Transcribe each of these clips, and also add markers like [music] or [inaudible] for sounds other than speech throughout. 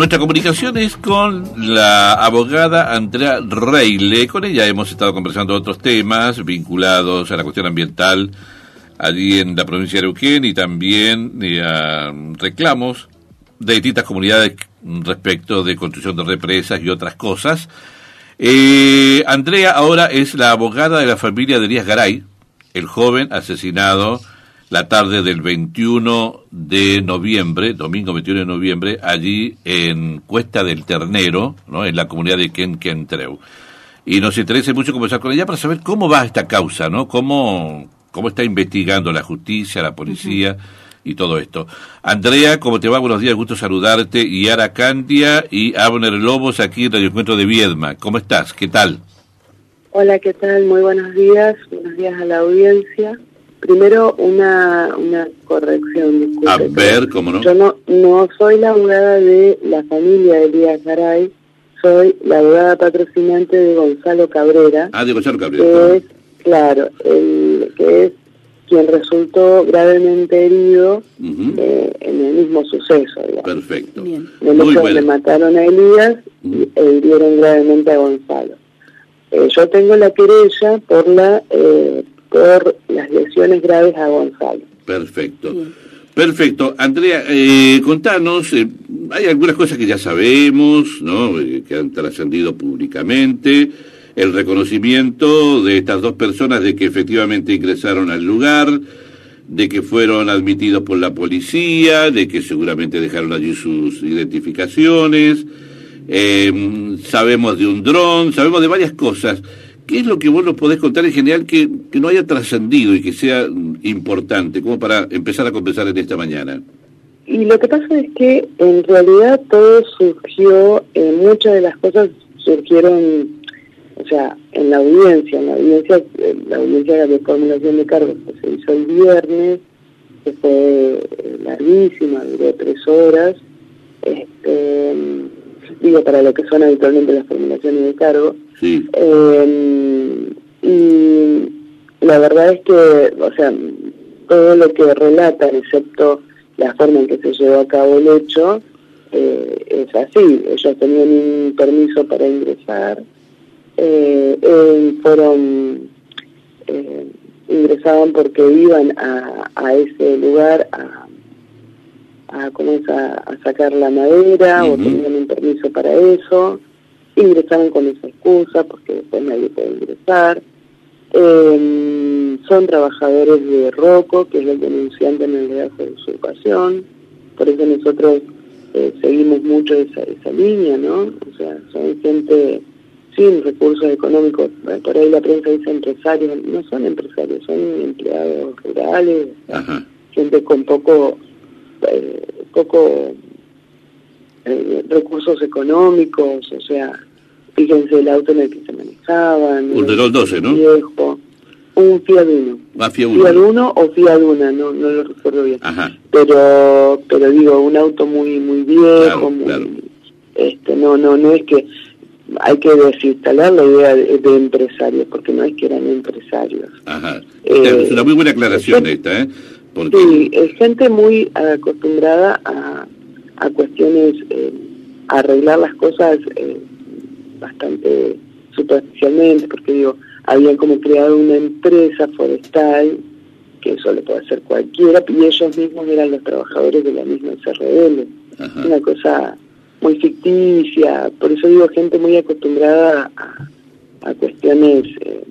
nuestra comunicación es con la abogada Andrea Reile. Con ella hemos estado conversando otros temas vinculados a la cuestión ambiental allí en la provincia de Neuquén y también eh, a reclamos de distintas comunidades respecto de construcción de represas y otras cosas. Eh, Andrea ahora es la abogada de la familia de Elías Garay, el joven asesinado la tarde del 21 de noviembre, domingo 21 de noviembre, allí en Cuesta del Ternero, ¿no? en la comunidad de Quenquentreu. Y nos interesa mucho conversar con ella para saber cómo va esta causa, ¿no? Cómo, cómo está investigando la justicia, la policía y todo esto. Andrea, ¿cómo te va? Buenos días, gusto saludarte. Y Ara Candia y Abner Lobos aquí en Radio Encuentro de Viedma. ¿Cómo estás? ¿Qué tal? Hola, ¿qué tal? Muy buenos días. Buenos días a la audiencia. Primero, una, una corrección. Disculpe, a ver, ¿cómo no? Yo no, no soy la abogada de la familia de Elías Garay, soy la abogada patrocinante de Gonzalo Cabrera. Ah, de Gonzalo Cabrera. Que es, claro, el, que es quien resultó gravemente herido eh, en el mismo suceso. Perfecto. Bien. Le mataron a Elías y, e hirieron gravemente a Gonzalo. Eh, yo tengo la querella por la eh, por las lesiones graves a Gonzalo. Perfecto. Perfecto. Andrea, eh, contanos, eh, hay algunas cosas que ya sabemos, ¿no? Eh, que han trascendido públicamente, el reconocimiento de estas dos personas de que efectivamente ingresaron al lugar, de que fueron admitidos por la policía, de que seguramente dejaron allí sus identificaciones, sabemos de un dron, sabemos de varias cosas. ¿Qué es lo que vos nos podés contar en general que, que no haya trascendido y que sea importante, como para empezar a conversar en esta mañana? Y lo que pasa es que en realidad todo surgió, eh, muchas de las cosas surgieron, o sea, en la audiencia, en la audiencia, eh, la audiencia de formulación de cargos que se hizo el viernes, que fue eh, larguísima, duró tres horas, este, digo, para lo que son habitualmente las formulaciones de cargo. Sí. Eh, y la verdad es que, o sea, todo lo que relatan, excepto la forma en que se llevó a cabo el hecho, eh, es así. Ellos tenían un permiso para ingresar, eh, eh fueron, eh, ingresaban porque iban a, a ese lugar a a, a, sacar la madera o tenían un permiso para eso, ingresaron con esa excusa porque después nadie puede ingresar. Em, son trabajadores de ROCO, que es el denunciante en el caso de usurpación, por eso nosotros eh, seguimos mucho esa, esa línea, ¿no? O sea, son gente sin recursos económicos, por ahí la prensa dice empresarios, no son empresarios, son empleados rurales, gente con poco eh, poco eh, recursos económicos, o sea, fíjense el auto en el que se manejaban. Un Renault 12, ¿no? Viejo, un Fiat Uno. Ah, Fiat Uno. Fiat Uno o Fiat Una, no, no lo recuerdo bien. Pero, pero digo, un auto muy, muy viejo, este, no, no, no es que hay que desinstalar la idea de, empresarios, porque no es que eran empresarios. Ajá. Eh, es una muy buena aclaración esta, ¿eh? Sí, es gente muy acostumbrada a, a cuestiones, eh, a arreglar las cosas eh, bastante superficialmente, porque digo, habían como creado una empresa forestal, que eso lo puede hacer cualquiera, y ellos mismos eran los trabajadores de la misma SRL. Una cosa muy ficticia, por eso digo, gente muy acostumbrada a, a cuestiones... Eh,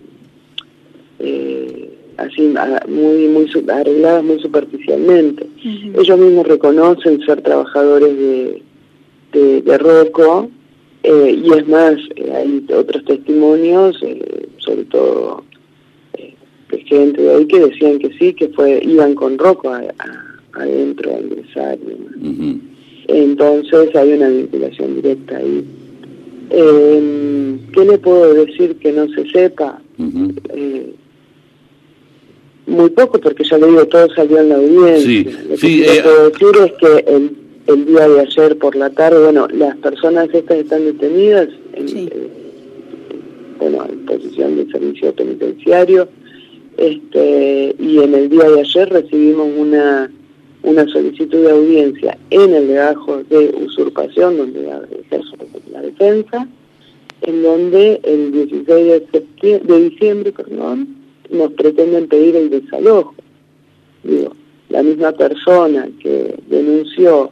eh así muy muy arregladas muy superficialmente. Ellos mismos reconocen ser trabajadores de, de, de Rocco eh, y es más, eh, hay otros testimonios, eh, sobre todo de gente de ahí que decían que sí, que fue iban con Rocco adentro a ingresar. Entonces hay una vinculación directa ahí. ¿Qué le puedo decir que no se sepa? Muy poco, porque ya le digo, todo salió en la audiencia. Lo que eh, puedo decir es que el, el, día de ayer por la tarde, bueno, las personas estas están detenidas en, eh, bueno, en posición de servicio penitenciario, este, y en el día de ayer recibimos una una solicitud de audiencia en el legajo de usurpación, donde ejerzo la defensa, en donde el 16 de, de diciembre perdón, nos pretenden pedir el desalojo. Digo, la misma persona que denunció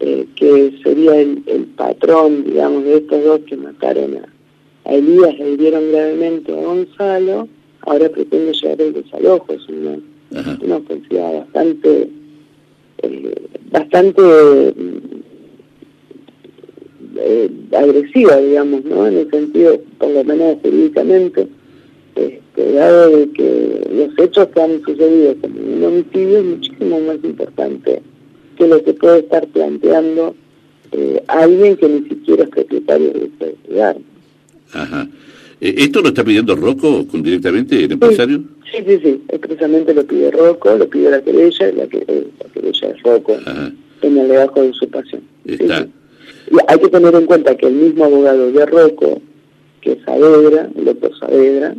eh, que sería el, patrón, digamos, de estos dos que mataron a, Elías y hirieron gravemente a Gonzalo, ahora pretende llegar el desalojo. Es una, una ofensiva bastante, eh, bastante eh, agresiva, digamos, ¿no? En el sentido, por lo menos jurídicamente, este, dado de que los hechos que han sucedido como un homicidio es muchísimo más importante que lo que puede estar planteando eh, alguien que ni siquiera es propietario de este lugar. Ajá. Eh, ¿Esto lo está pidiendo Rocco directamente, el empresario? Sí, sí, sí, expresamente lo pide Rocco, lo pide la querella, la, que, eh, la querella de Rocco, en el legajo de usurpación. Está. Y hay que tener en cuenta que el mismo abogado de Rocco, que es Saavedra, el doctor Saavedra,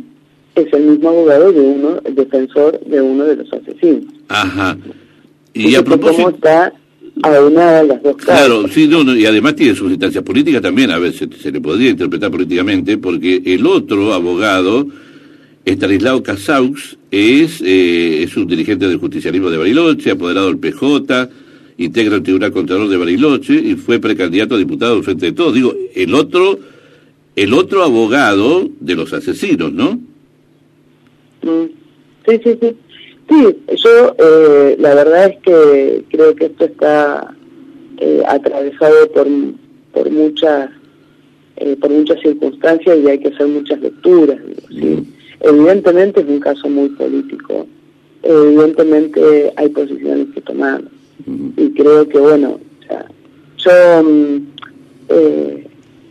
es el mismo abogado de uno, el defensor de uno de los asesinos. Ajá. Y a propósito... ¿Cómo está aunada las dos Claro, sí, no, y además tiene sus instancias políticas también, a veces se le podría interpretar políticamente, porque el otro abogado, Estanislao Casaux, es, eh, es un dirigente del justicialismo de Bariloche, apoderado del PJ, integra el Tribunal Contralor de Bariloche y fue precandidato a diputado al frente de todos. Digo, el otro, el otro abogado de los asesinos, ¿no? Mm. Sí, sí, sí. Sí, yo eh, la verdad es que creo que esto está eh, atravesado por, por muchas eh, por muchas circunstancias y hay que hacer muchas lecturas. Evidentemente es un caso muy político, evidentemente hay posiciones que tomar y creo que bueno, o sea, yo mm,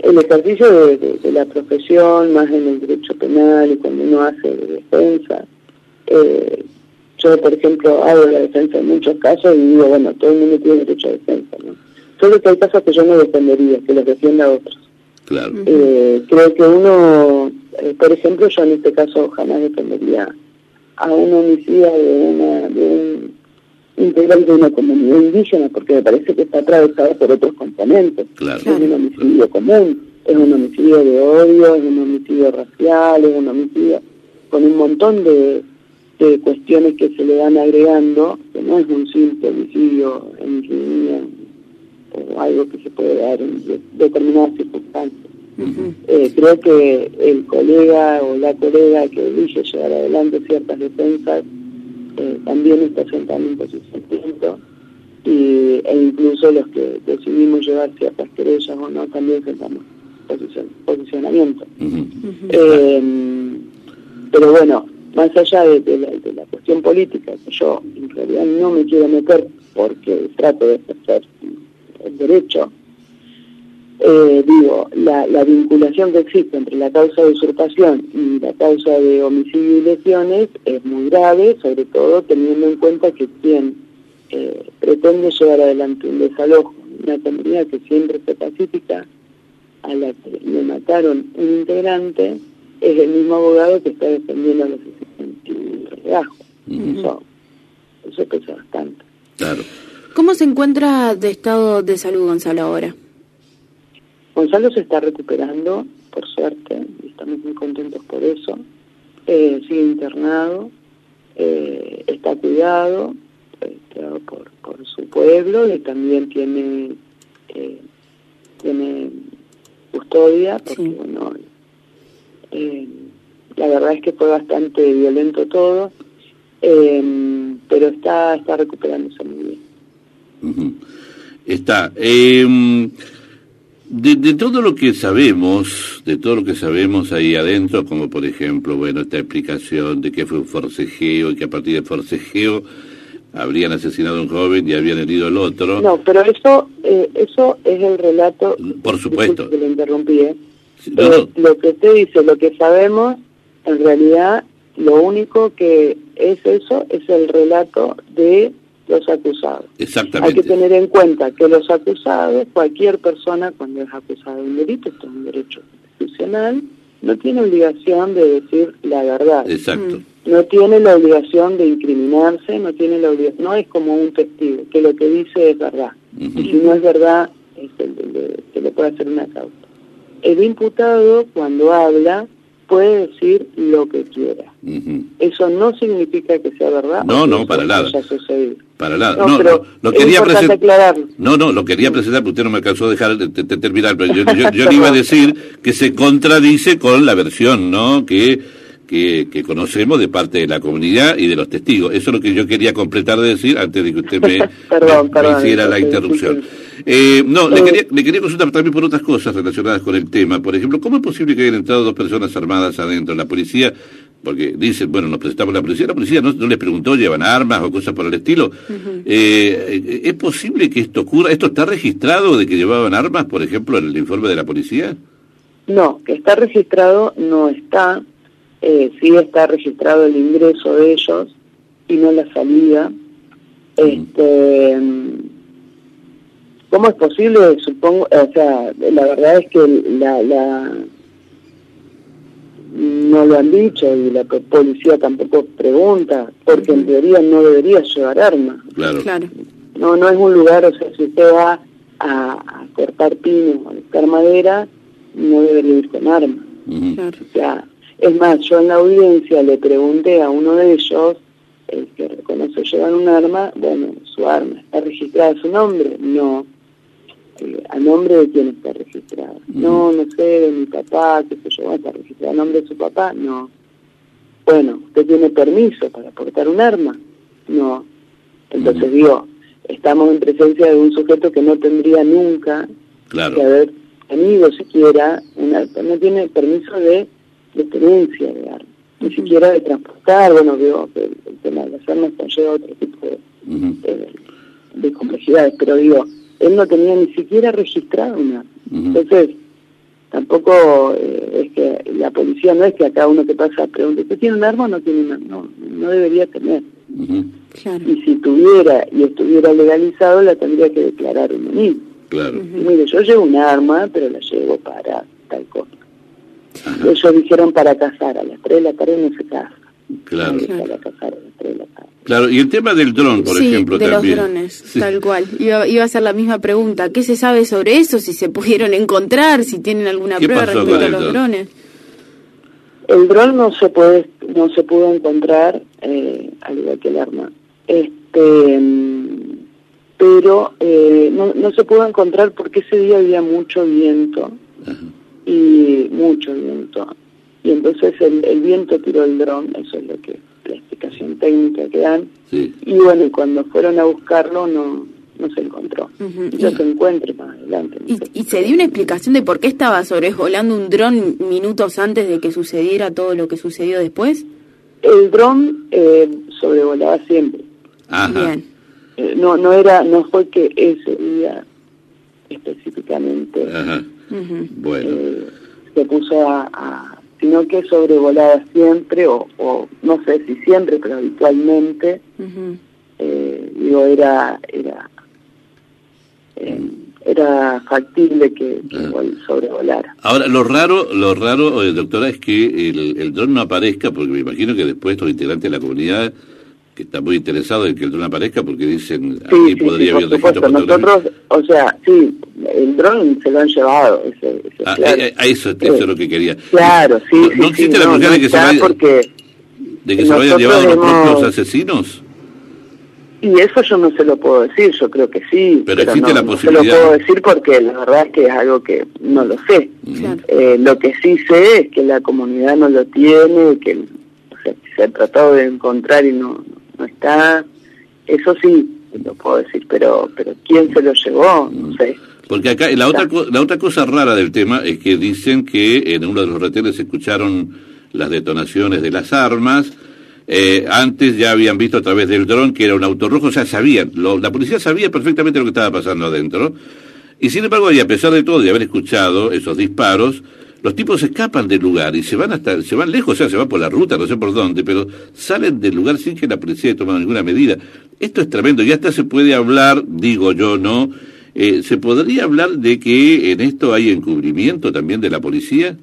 el ejercicio de, de, la profesión, más en el derecho penal y cuando uno hace de defensa, eh, yo, por ejemplo, hago la defensa en muchos casos y digo, bueno, todo el mundo tiene derecho a defensa, ¿no? Solo que hay casos que yo no defendería, que los defienda otros. Claro. Eh, creo que uno, eh, por ejemplo, yo en este caso jamás defendería a un homicida de, una, de un integrante de una comunidad indígena, porque me parece que está atravesado por otros componentes. Claro. Es un homicidio común, es un homicidio de odio, es un homicidio racial, es un homicidio con un montón de de cuestiones que se le van agregando, que no es un simple homicidio en línea o algo que se puede dar en determinadas circunstancias. Eh, creo que el colega o la colega que elige llevar adelante ciertas defensas eh, también está sentando un posicionamiento y, e incluso los que decidimos llevar ciertas querellas o no también sentamos posicionamiento. Eh, pero bueno, más allá de, la, cuestión política, que yo en realidad no me quiero meter porque trato de ejercer el derecho, eh, digo, la, vinculación que existe entre la causa de usurpación y la causa de homicidio y lesiones es muy grave, sobre todo teniendo en cuenta que quien eh, pretende llevar adelante un desalojo, una comunidad que siempre fue pacífica, a la que le mataron un integrante, es el mismo abogado que está defendiendo a los eso, eso pesa bastante. Claro. ¿Cómo se encuentra de estado de salud Gonzalo ahora? Gonzalo se está recuperando, por suerte, y estamos muy contentos por eso. Eh, sigue internado, eh, está cuidado este, por, por su pueblo y también tiene, eh, tiene custodia, porque bueno, eh, la verdad es que fue bastante violento todo, eh, pero está, está recuperándose muy bien. Está. Eh, de, todo lo que sabemos, de todo lo que sabemos ahí adentro, como por ejemplo, bueno, esta explicación de que fue un forcejeo y que a partir del forcejeo habrían asesinado a un joven y habían herido al otro. No, pero eso, eh, eso es el relato. Por supuesto. Que lo interrumpí, ¿eh? eh lo que usted dice, lo que sabemos en realidad lo único que es eso es el relato de los acusados. Exactamente. Hay que tener en cuenta que los acusados, cualquier persona cuando es acusada de un delito, esto es un derecho constitucional, no tiene obligación de decir la verdad. Exacto. no tiene la obligación de incriminarse, no tiene la obligación, no es como un testigo, que lo que dice es verdad. Y si no es verdad, se le puede hacer una causa. El imputado, cuando habla, puede decir lo que quiera. Eso no significa que sea verdad. No, no, para nada. Para nada. No, pero lo quería presentar. No, no, lo quería presentar, porque usted no me alcanzó a dejar de, terminar, pero yo, yo, [laughs] le iba a decir que se contradice con la versión, ¿no? Que, que, que, conocemos de parte de la comunidad y de los testigos. Eso es lo que yo quería completar de decir antes de que usted me, [laughs] hiciera la interrupción. Eh, no, le, quería, le quería consultar también por otras cosas relacionadas con el tema. Por ejemplo, ¿cómo es posible que hayan entrado dos personas armadas adentro? La policía, porque dicen, bueno, nos presentamos la policía, la policía no, les preguntó, llevan armas o cosas por el estilo. eh, ¿Es posible que esto ocurra? ¿Esto está registrado de que llevaban armas, por ejemplo, en el informe de la policía? No, que está registrado no está. Eh, sí está registrado el ingreso de ellos y no la salida. Este ¿Cómo es posible? Supongo, o sea, la verdad es que la, la no lo han dicho y la policía tampoco pregunta, porque en teoría no debería llevar armas. Claro. No, no es un lugar, o sea, si usted va a, cortar pinos o a buscar madera, no debería ir con armas. O sea, es más, yo en la audiencia le pregunté a uno de ellos, el que reconoce llevar un arma, bueno, su arma, ¿está registrada su nombre? No a nombre de quién está registrado. No, no sé, de mi papá, qué sé yo, ¿está registrado a nombre de su papá? No. Bueno, ¿usted tiene permiso para portar un arma? No. Entonces digo, estamos en presencia de un sujeto que no tendría nunca que haber tenido siquiera una, no tiene permiso de, de tenencia de armas, ni siquiera de transportar, bueno, digo, el, tema de las armas conlleva otro tipo de, de complejidades, pero digo, él no tenía ni siquiera registrado una. Entonces, tampoco eh, es que la policía no es que acá uno que pasa pregunte, ¿usted tiene un arma o no tiene un arma? No, no debería tener. Y si tuviera y estuviera legalizado, la tendría que declarar uno mismo. Claro. mire, yo llevo un arma, pero la llevo para tal cosa. Ellos dijeron para cazar, a las 3 de la tarde no se caza. Claro. Para cazar a las 3 de la tarde. Claro, y el tema del dron, por ejemplo, de los drones, tal cual. Iba, iba a ser la misma pregunta. ¿Qué se sabe sobre eso? Si se pudieron encontrar, si tienen alguna prueba respecto a los drones. El dron no se puede, no se pudo encontrar, eh, al igual que el arma. Este, pero eh, no, no se pudo encontrar porque ese día había mucho viento y mucho viento. Y entonces el, el viento tiró el dron, eso es lo que la explicación técnica que dan. Y bueno, y cuando fueron a buscarlo no no se encontró. y se encuentre más adelante. ¿Y, se dio una explicación de por qué estaba sobrevolando un dron minutos antes de que sucediera todo lo que sucedió después? El dron eh, sobrevolaba siempre. Bien. Eh, no, no era, no fue que ese día específicamente bueno. Eh, se puso a sino que sobrevolaba siempre, o, no sé si siempre, pero habitualmente, eh, digo, era, era, eh, era factible que, sobrevolara. Ahora, lo raro, lo raro, eh, doctora, es que el, el dron no aparezca, porque me imagino que después los integrantes de la comunidad que está muy interesado en que el dron aparezca porque dicen sí, podría haber supuesto. Nosotros, o sea, sí, el dron se lo han llevado. Ese, ah, claro. Eh, eso, eso, es lo que quería. Claro, sí. ¿No, sí, no existe la posibilidad de que se vaya, porque de que se lo hayan llevado los propios asesinos? Y eso yo no se lo puedo decir, yo creo que sí. Pero, existe la posibilidad. No se lo puedo decir porque la verdad es que es algo que no lo sé. Eh, lo que sí sé es que la comunidad no lo tiene, que o sea, se ha tratado de encontrar y no, no está. Eso sí, lo puedo decir, pero pero quién se lo llevó, no sé. Porque acá la otra la otra cosa rara del tema es que dicen que en uno de los retenes se escucharon las detonaciones de las armas. Eh, antes ya habían visto a través del dron que era un auto rojo, o sea, sabían, la policía sabía perfectamente lo que estaba pasando adentro. Y sin embargo, y a pesar de todo, de haber escuchado esos disparos, los tipos escapan del lugar y se van hasta, se van lejos, o sea, se van por la ruta, no sé por dónde, pero salen del lugar sin que la policía haya tomado ninguna medida. Esto es tremendo, y hasta se puede hablar, digo yo, ¿no? Eh, ¿Se podría hablar de que en esto hay encubrimiento también de la policía?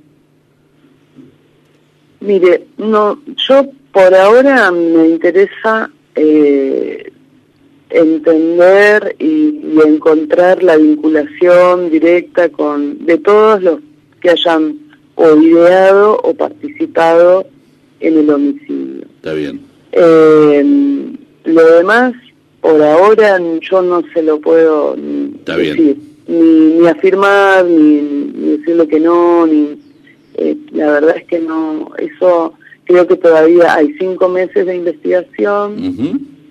Mire, no, yo por ahora me interesa eh, entender y, encontrar la vinculación directa con de todos los que hayan o ideado o participado en el homicidio. Está bien. Eh, lo demás, por ahora, yo no se lo puedo decir, Ni, afirmar, ni, decir lo que no, ni eh, la verdad es que no, eso creo que todavía hay cinco meses de investigación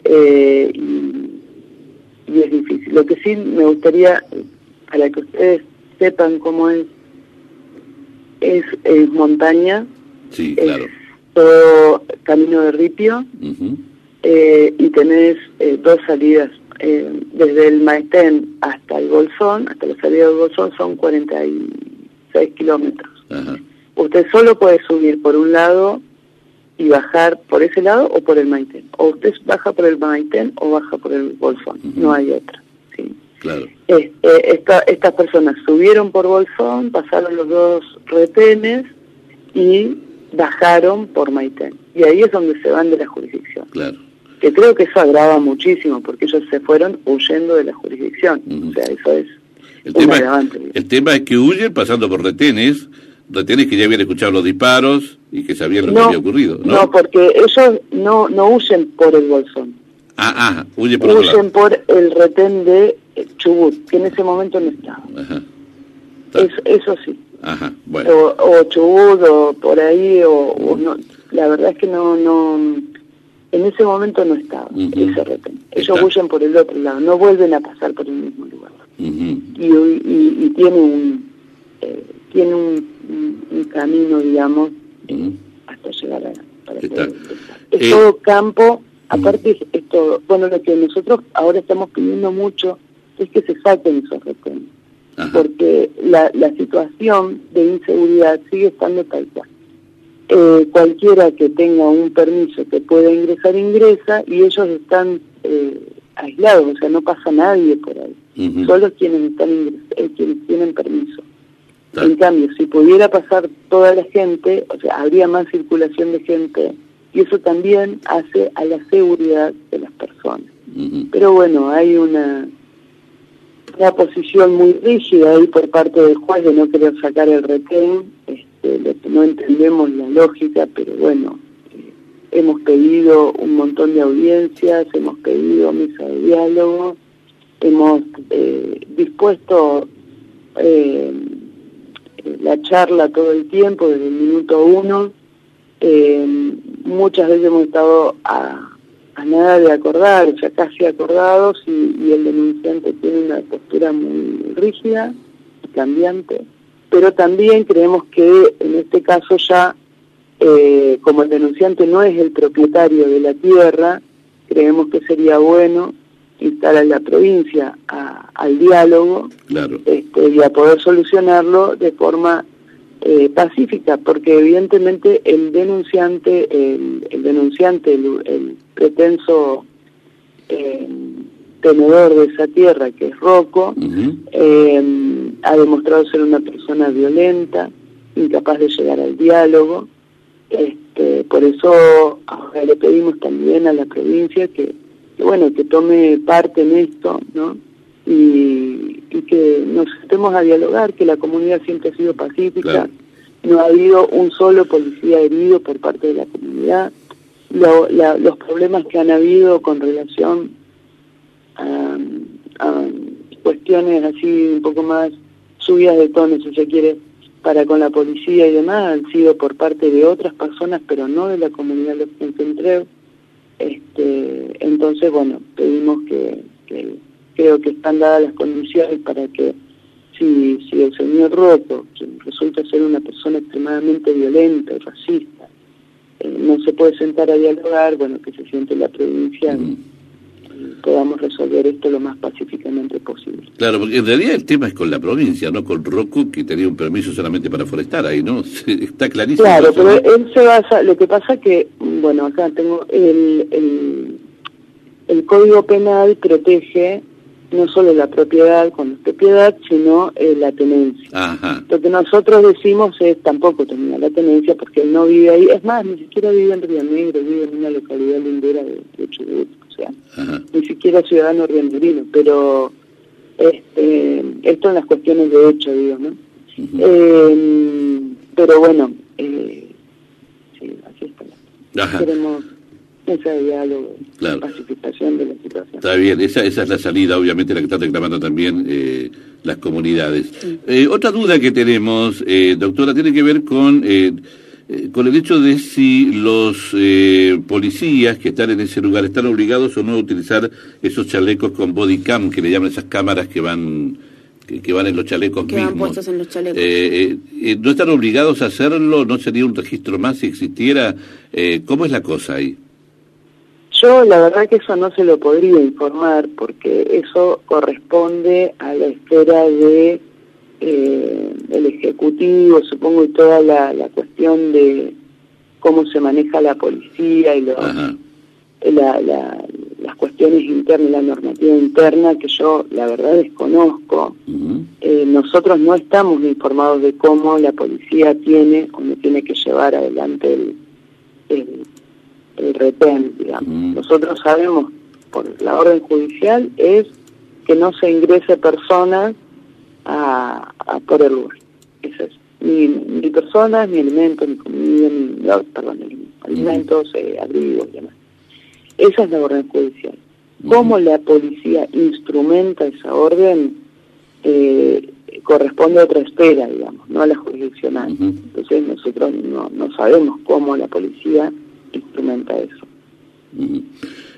eh, y, es difícil. Lo que sí me gustaría, para que ustedes sepan cómo es, es, montaña, sí, claro. todo camino de ripio, eh, y tenés eh, dos salidas. Desde el Maitén hasta el Bolsón, hasta la salida del Bolsón son 46 kilómetros. Usted solo puede subir por un lado y bajar por ese lado o por el Maitén. O usted baja por el Maitén o baja por el Bolsón, no hay otra. ¿sí? Claro. Este, estas personas subieron por Bolsón, pasaron los dos retenes y bajaron por Maitén. Y ahí es donde se van de la jurisdicción. Claro. Que creo que eso agrava muchísimo, porque ellos se fueron huyendo de la jurisdicción. O sea, eso es el tema, el tema es que huyen pasando por retenes, retenes que ya habían escuchado los disparos y que sabían lo que había ocurrido. ¿no? no, porque ellos no, no huyen por el bolsón. Ah, ah, huyen por, huyen por el retén de Chubut, que en ese momento no estaba. Ajá. Eso, eso sí. Ajá, bueno. O, Chubut, o por ahí, o, no. La verdad es que no, no, en ese momento no estaba ese retén. Ellos huyen por el otro lado, no vuelven a pasar por el mismo lugar. y, y, tiene un, eh, tiene un un, camino, digamos, hasta llegar a... Para es eh, todo campo, aparte es, todo... Bueno, lo que nosotros ahora estamos pidiendo mucho es que se saquen esos retenes, porque la, la situación de inseguridad sigue estando tal cual. Eh, cualquiera que tenga un permiso que pueda ingresar, ingresa, y ellos están eh, aislados, o sea, no pasa nadie por ahí. Solo quienes, están eh, quienes tienen permiso. En cambio, si pudiera pasar toda la gente, o sea, habría más circulación de gente y eso también hace a la seguridad de las personas. Pero bueno, hay una, una posición muy rígida ahí por parte del juez de no querer sacar el retén, este, no entendemos la lógica, pero bueno, eh, hemos pedido un montón de audiencias, hemos pedido mesa de diálogo, hemos eh, dispuesto... Eh, la charla todo el tiempo, desde el minuto uno. Eh, muchas veces hemos estado a, nada de acordar, sea, casi acordados, y, el denunciante tiene una postura muy rígida, cambiante, pero también creemos que en este caso ya, eh, como el denunciante no es el propietario de la tierra, creemos que sería bueno instar a la provincia al diálogo este, y a poder solucionarlo de forma eh, pacífica, porque evidentemente el denunciante, el, denunciante, el, pretenso eh, tenedor de esa tierra, que es Rocco, eh, ha demostrado ser una persona violenta, incapaz de llegar al diálogo. Este, por eso ahora le pedimos también a la provincia que que bueno, que tome parte en esto, ¿no? Y, que nos estemos a dialogar, que la comunidad siempre ha sido pacífica, no ha habido un solo policía herido por parte de la comunidad, los problemas que han habido con relación a, cuestiones así un poco más subidas de tono, si se quiere, para con la policía y demás, han sido por parte de otras personas, pero no de la comunidad de los este, entonces, bueno, pedimos que, creo que están dadas las condiciones para que si, si el señor Roto, que resulta ser una persona extremadamente violenta y racista, eh, no se puede sentar a dialogar, bueno, que se siente la provincia podamos resolver esto lo más pacíficamente posible. Claro, porque en realidad el tema es con la provincia, no con Roku, que tenía un permiso solamente para forestar ahí, ¿no? [laughs] Está clarísimo. Claro, pero él se basa, lo que pasa que, bueno, acá tengo el, el, el Código Penal protege no solo la propiedad con es propiedad, sino eh, la tenencia. Lo que nosotros decimos es tampoco terminar la tenencia porque él no vive ahí, es más, ni siquiera vive en Río Negro, vive en una localidad lindera de, de Chubut, ni siquiera ciudadano riendurino, pero este, esto en las cuestiones de hecho, digo, ¿no? eh, pero bueno, eh, sí, así está. Queremos ese diálogo, claro. pacificación de la situación. Está bien, esa, esa es la salida, obviamente, la que están reclamando también eh, las comunidades. Eh, otra duda que tenemos, eh, doctora, tiene que ver con, eh, eh, con el hecho de si los policías que están en ese lugar están obligados o no a utilizar esos chalecos con body cam, que le llaman esas cámaras que van que, van en los chalecos que mismos. Van puestos en los chalecos. ¿No están obligados a hacerlo? ¿No sería un registro más si existiera? ¿Cómo es la cosa ahí? Yo la verdad que eso no se lo podría informar porque eso corresponde a la esfera de eh, el ejecutivo, supongo, y toda la, la, cuestión de cómo se maneja la policía y los, la, la, las cuestiones internas, la normativa interna que yo la verdad desconozco. eh, nosotros no estamos informados de cómo la policía tiene o no tiene que llevar adelante el, el el retén, digamos. Nosotros sabemos, por la orden judicial, es que no se ingrese personas a, por el lugar. Eso es. Ni, ni personas, ni alimentos, ni comida, ni, perdón, ni alimentos, eh, abrigos y demás. Esa es la orden judicial. Cómo la policía instrumenta esa orden eh, corresponde a otra esfera, digamos, no a la jurisdiccional. Entonces nosotros no, no sabemos cómo la policía instrumenta eso.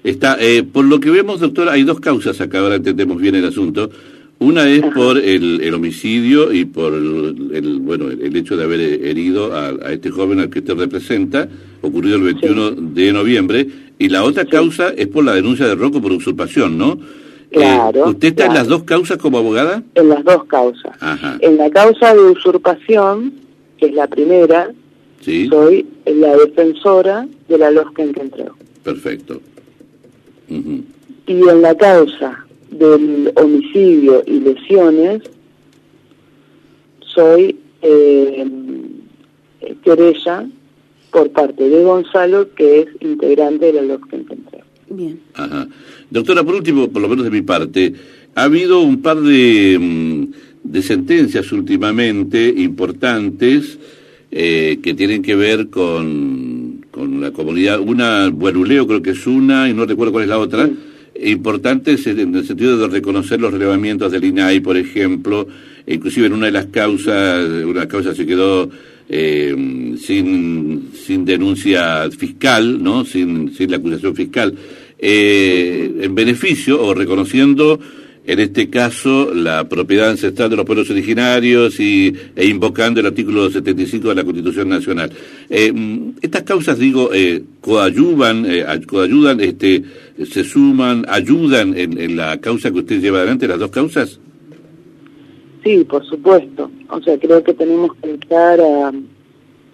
Está, eh, por lo que vemos, doctor, hay dos causas acá, ahora entendemos bien el asunto. Una es por el, el, homicidio y por el, bueno el, hecho de haber herido a, este joven al que usted representa, ocurrido el 21 de noviembre, y la otra causa es por la denuncia de Rocco por usurpación, ¿no? Eh, claro. ¿Usted está en las dos causas como abogada? En las dos causas. En la causa de usurpación, que es la primera, soy la defensora de la losca en que entró. Perfecto. Y en la causa del homicidio y lesiones, soy eh, querella por parte de Gonzalo, que es integrante de la que entró. Bien. Ajá. Doctora, por último, por lo menos de mi parte, ha habido un par de, mm, de sentencias últimamente importantes eh, que tienen que ver con, con la comunidad. Una, Buenuleo creo que es una, y no recuerdo cuál es la otra. Importantes en el sentido de reconocer los relevamientos del INAI, por ejemplo. Inclusive en una de las causas, una causa se quedó eh, sin, sin denuncia fiscal, ¿no? Sin, sin la acusación fiscal. Eh, en beneficio o reconociendo en este caso la propiedad ancestral de los pueblos originarios y, e invocando el artículo 75 de la Constitución Nacional. Eh, mm, estas causas, digo, eh, coayudan, eh, coayudan, este, se suman, ayudan en, la causa que usted lleva adelante, las dos causas. Sí, por supuesto. O sea, creo que tenemos que entrar a,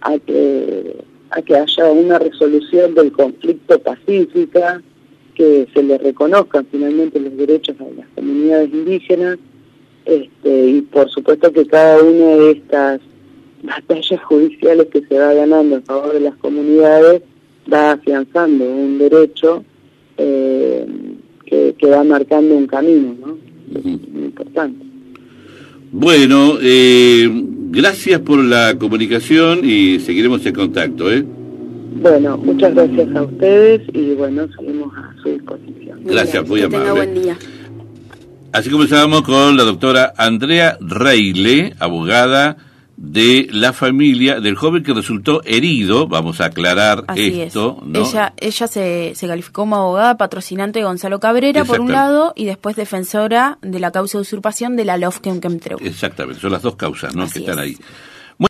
a que a que haya una resolución del conflicto pacífica que se le reconozcan finalmente los derechos a las comunidades indígenas este, y por supuesto que cada una de estas batallas judiciales que se va ganando en favor de las comunidades va afianzando un derecho eh, que, va marcando un camino, ¿no? muy importante. Bueno, eh, gracias por la comunicación y seguiremos en contacto, ¿eh? Bueno, muchas gracias a ustedes y bueno, salimos a su disposición. Gracias, muy amable. buen día. Así comenzamos con la doctora Andrea Reile, abogada de la familia del joven que resultó herido, vamos a aclarar esto. Ella, ella se, se calificó como abogada patrocinante de Gonzalo Cabrera, por un lado, y después defensora de la causa de usurpación de la Lofken Kemtreu. Exactamente, son las dos causas ¿no? que están ahí.